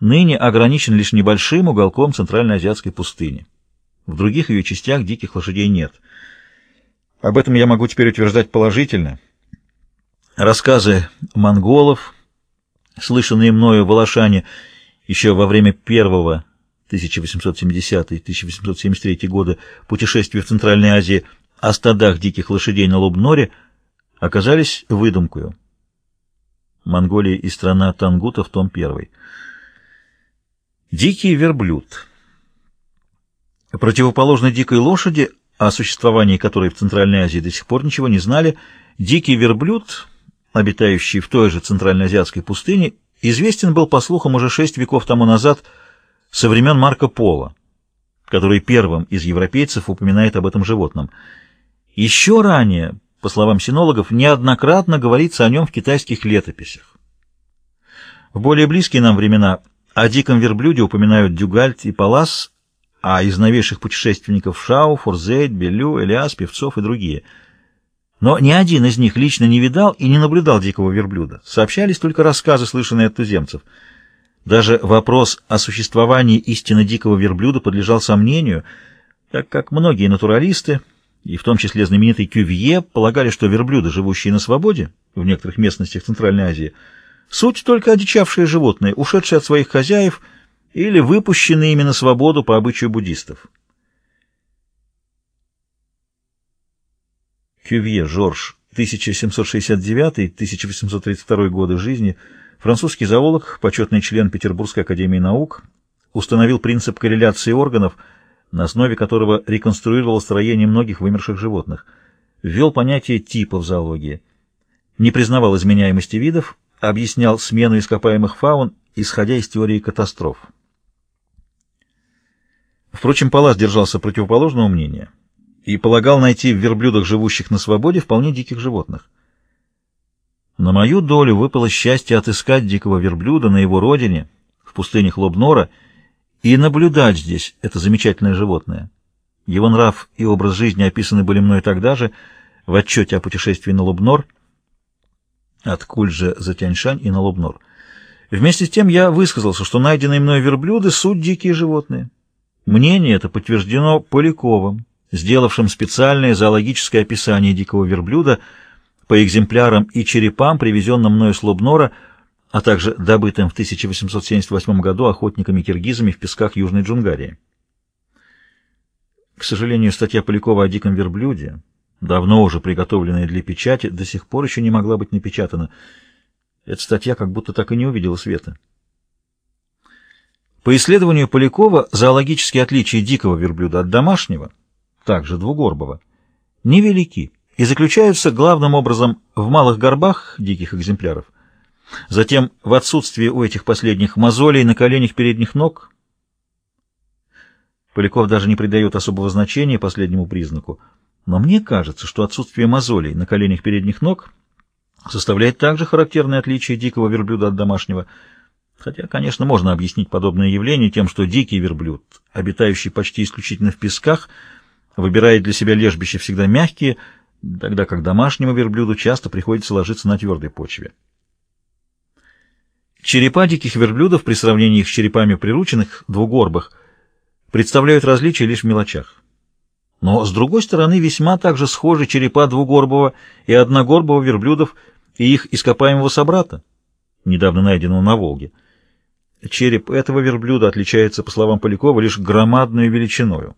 ныне ограничен лишь небольшим уголком центральноазиатской пустыни. В других ее частях диких лошадей нет. Об этом я могу теперь утверждать положительно. Рассказы монголов, слышанные мною в Алашане еще во время первого 1870-1873 года путешествия в Центральной Азии о стадах диких лошадей на Лобноре, оказались выдумкою. Монголия и страна тангутов, том 1. Дикий верблюд. Противоположно дикой лошади, о существовании которой в Центральной Азии до сих пор ничего не знали, дикий верблюд, обитающий в той же центральноазиатской пустыне, известен был, по слухам, уже шесть веков тому назад, со времен Марко Поло, который первым из европейцев упоминает об этом животном. Еще ранее, по словам синологов, неоднократно говорится о нем в китайских летописях. В более близкие нам времена о диком верблюде упоминают Дюгальт и Палас, а из новейших путешественников Шау, Форзейд, Белю, Элиас, Певцов и другие. Но ни один из них лично не видал и не наблюдал дикого верблюда. Сообщались только рассказы, слышанные от туземцев. Даже вопрос о существовании истинно дикого верблюда подлежал сомнению, так как многие натуралисты, и в том числе знаменитый Кювье, полагали, что верблюды, живущие на свободе в некоторых местностях Центральной Азии, суть только одичавшие животные, ушедшие от своих хозяев или выпущенные ими на свободу по обычаю буддистов. Кювье Жорж, 1769-1832 годы жизни, французский зоолог, почетный член Петербургской академии наук, установил принцип корреляции органов – на основе которого реконструировал строение многих вымерших животных, ввел понятие типа в зоологии, не признавал изменяемости видов, объяснял смену ископаемых фаун, исходя из теории катастроф. Впрочем, Палас держался противоположного мнения и полагал найти в верблюдах, живущих на свободе, вполне диких животных. На мою долю выпало счастье отыскать дикого верблюда на его родине, в пустынях Лобнора, и наблюдать здесь это замечательное животное. Его нрав и образ жизни описаны были мной тогда же в отчете о путешествии на Лобнор, от Кульжа за Тяньшань и на Лобнор. Вместе с тем я высказался, что найденные мной верблюды — суть дикие животные. Мнение это подтверждено Поляковым, сделавшим специальное зоологическое описание дикого верблюда по экземплярам и черепам, привезенным мною с Лобнора — а также добытым в 1878 году охотниками-киргизами в песках Южной Джунгарии. К сожалению, статья Полякова о диком верблюде, давно уже приготовленная для печати, до сих пор еще не могла быть напечатана. Эта статья как будто так и не увидела света. По исследованию Полякова, зоологические отличия дикого верблюда от домашнего, также двугорбого, невелики и заключаются главным образом в малых горбах диких экземпляров – Затем, в отсутствие у этих последних мозолей на коленях передних ног, Поляков даже не придает особого значения последнему признаку, но мне кажется, что отсутствие мозолей на коленях передних ног составляет также характерное отличие дикого верблюда от домашнего, хотя, конечно, можно объяснить подобное явление тем, что дикий верблюд, обитающий почти исключительно в песках, выбирает для себя лежбища всегда мягкие, тогда как домашнему верблюду часто приходится ложиться на твердой почве. Черепа диких верблюдов при сравнении с черепами прирученных двугорбых представляют различия лишь в мелочах. Но, с другой стороны, весьма также схожи черепа двугорбого и одногорбого верблюдов и их ископаемого собрата, недавно найденного на Волге. Череп этого верблюда отличается, по словам Полякова, лишь громадной величиною.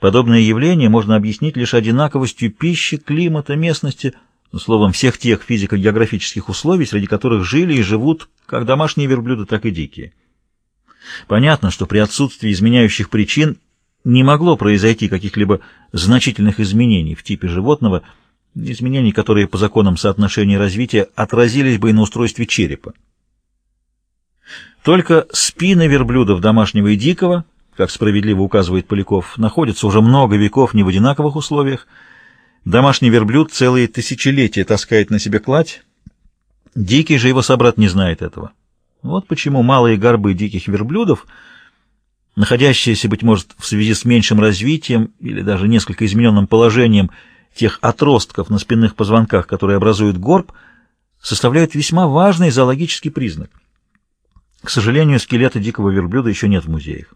Подобное явление можно объяснить лишь одинаковостью пищи, климата, местности – словом, всех тех физико-географических условий, среди которых жили и живут как домашние верблюды, так и дикие. Понятно, что при отсутствии изменяющих причин не могло произойти каких-либо значительных изменений в типе животного, изменений, которые по законам соотношения развития отразились бы и на устройстве черепа. Только спины верблюдов домашнего и дикого, как справедливо указывает Поляков, находятся уже много веков не в одинаковых условиях, Домашний верблюд целые тысячелетия таскает на себе кладь, дикий же его собрат не знает этого. Вот почему малые горбы диких верблюдов, находящиеся, быть может, в связи с меньшим развитием или даже несколько измененным положением тех отростков на спинных позвонках, которые образуют горб, составляют весьма важный зоологический признак. К сожалению, скелета дикого верблюда еще нет в музеях.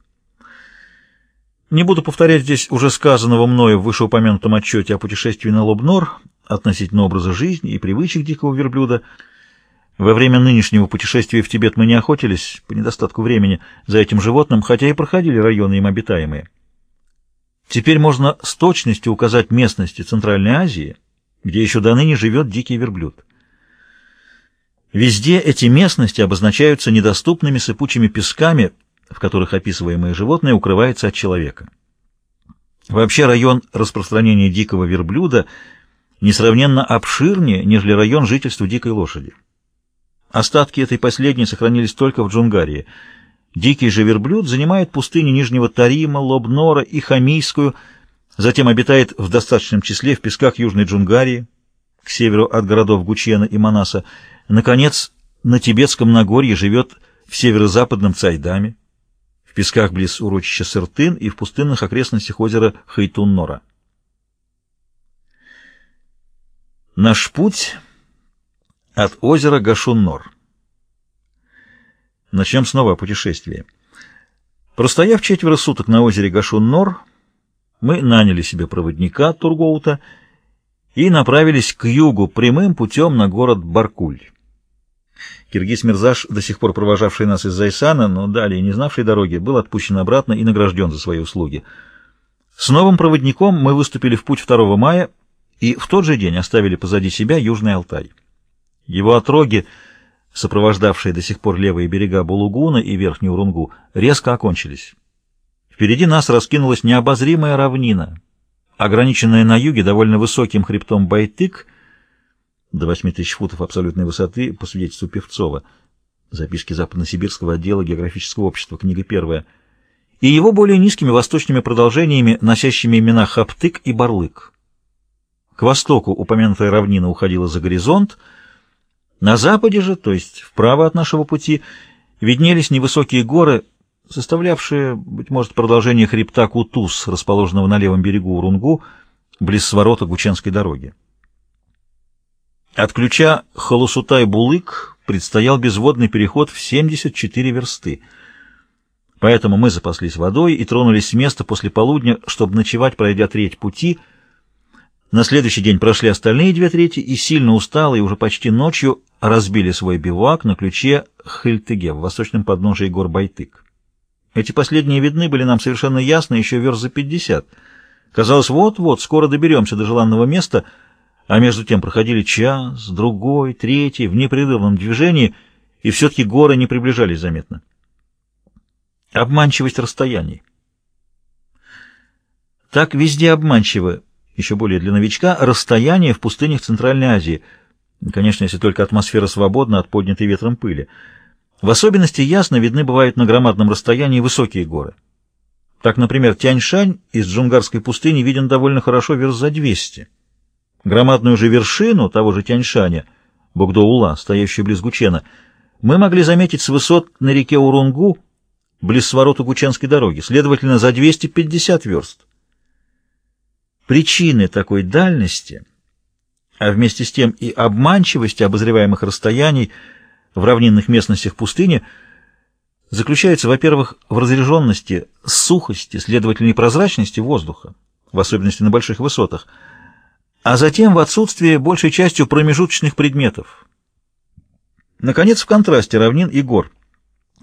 Не буду повторять здесь уже сказанного мною в вышеупомянутом отчете о путешествии на Лобнор относительно образа жизни и привычек дикого верблюда. Во время нынешнего путешествия в Тибет мы не охотились, по недостатку времени, за этим животным, хотя и проходили районы им обитаемые. Теперь можно с точностью указать местности Центральной Азии, где еще до ныне живет дикий верблюд. Везде эти местности обозначаются недоступными сыпучими песками, в которых описываемое животное укрывается от человека. Вообще район распространения дикого верблюда несравненно обширнее, нежели район жительства дикой лошади. Остатки этой последней сохранились только в Джунгарии. Дикий же верблюд занимает пустыни Нижнего Тарима, Лобнора и Хамийскую, затем обитает в достаточном числе в песках Южной Джунгарии, к северу от городов Гучена и Манаса. Наконец, на Тибетском Нагорье живет в северо-западном Цайдаме в песках близ урочища Сыртын и в пустынных окрестностях озера Хайтун-Нора. Наш путь от озера Гашун-Нор. Начнем снова о путешествии. Простояв четверо суток на озере Гашун-Нор, мы наняли себе проводника Тургоута и направились к югу прямым путем на город Баркуль. Киргиз Мирзаш, до сих пор провожавший нас из Зайсана, но далее не знавший дороги, был отпущен обратно и награжден за свои услуги. С новым проводником мы выступили в путь 2 мая и в тот же день оставили позади себя Южный Алтай. Его отроги, сопровождавшие до сих пор левые берега Булугуна и Верхний Урунгу, резко окончились. Впереди нас раскинулась необозримая равнина, ограниченная на юге довольно высоким хребтом Байтык — до 8 тысяч футов абсолютной высоты, по свидетельству Певцова. Записки Западносибирского отдела географического общества, книга первая. И его более низкими восточными продолжениями, носящими имена Хаптык и Барлык. К востоку упомянутая равнина уходила за горизонт, на западе же, то есть вправо от нашего пути, виднелись невысокие горы, составлявшие, быть может, продолжение хребта Кутуз, расположенного на левом берегу Урунгу, близ сворота Гученской дороги. От ключа Халусутай-Булык предстоял безводный переход в 74 версты. Поэтому мы запаслись водой и тронулись с места после полудня, чтобы ночевать, пройдя треть пути. На следующий день прошли остальные две трети и, сильно усталые, уже почти ночью, разбили свой бивак на ключе Хильтыге в восточном подножии гор Байтык. Эти последние видны были нам совершенно ясно еще верст за пятьдесят. Казалось, вот-вот, скоро доберемся до желанного места — а между тем проходили час, другой, третий, в непрерывном движении, и все-таки горы не приближались заметно. Обманчивость расстояний. Так везде обманчиво, еще более для новичка, расстояние в пустынях Центральной Азии, конечно, если только атмосфера свободна от поднятой ветром пыли. В особенности ясно видны бывают на громадном расстоянии высокие горы. Так, например, Тяньшань из Джунгарской пустыни виден довольно хорошо верст за 200 Громадную же вершину того же Тяньшаня, Богдоула, стоящую близ Гучена, мы могли заметить с высот на реке Урунгу, близ сворота Гученской дороги, следовательно, за 250 верст. Причины такой дальности, а вместе с тем и обманчивости обозреваемых расстояний в равнинных местностях пустыни заключаются, во-первых, в разреженности, сухости, следовательно, и прозрачности воздуха, в особенности на больших высотах – а затем в отсутствие большей частью промежуточных предметов. Наконец, в контрасте равнин и гор,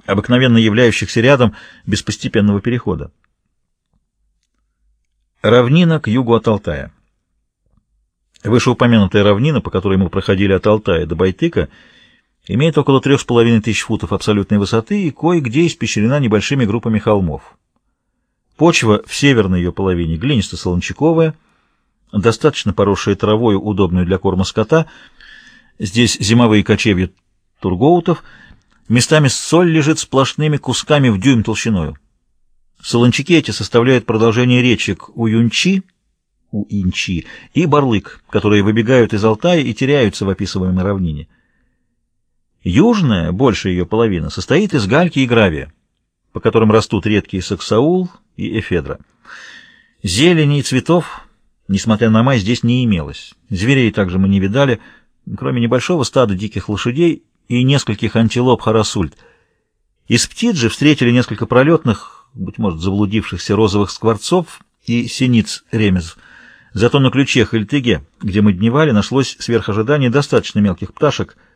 обыкновенно являющихся рядом без постепенного перехода. Равнина к югу от Алтая. Вышеупомянутая равнина, по которой мы проходили от Алтая до Байтыка, имеет около трех с половиной тысяч футов абсолютной высоты и кое-где испещрена небольшими группами холмов. Почва в северной ее половине глинисто-солончаковая, достаточно поросшая травою, удобную для корма скота. Здесь зимовые кочевья тургоутов. Местами соль лежит сплошными кусками в дюйм толщиною. Солончаки эти составляют продолжение речек Уюнчи, Уинчи и Барлык, которые выбегают из Алтая и теряются в описываемой равнине. Южная, большая ее половина, состоит из гальки и гравия, по которым растут редкие саксаул и эфедра. Зелени и цветов Несмотря на май, здесь не имелось. Зверей также мы не видали, кроме небольшого стада диких лошадей и нескольких антилоп харасульт. Из птиц же встретили несколько пролетных, быть может, заблудившихся розовых скворцов и синиц ремезов. Зато на ключе Хальтыге, где мы дневали, нашлось сверх ожиданий достаточно мелких пташек —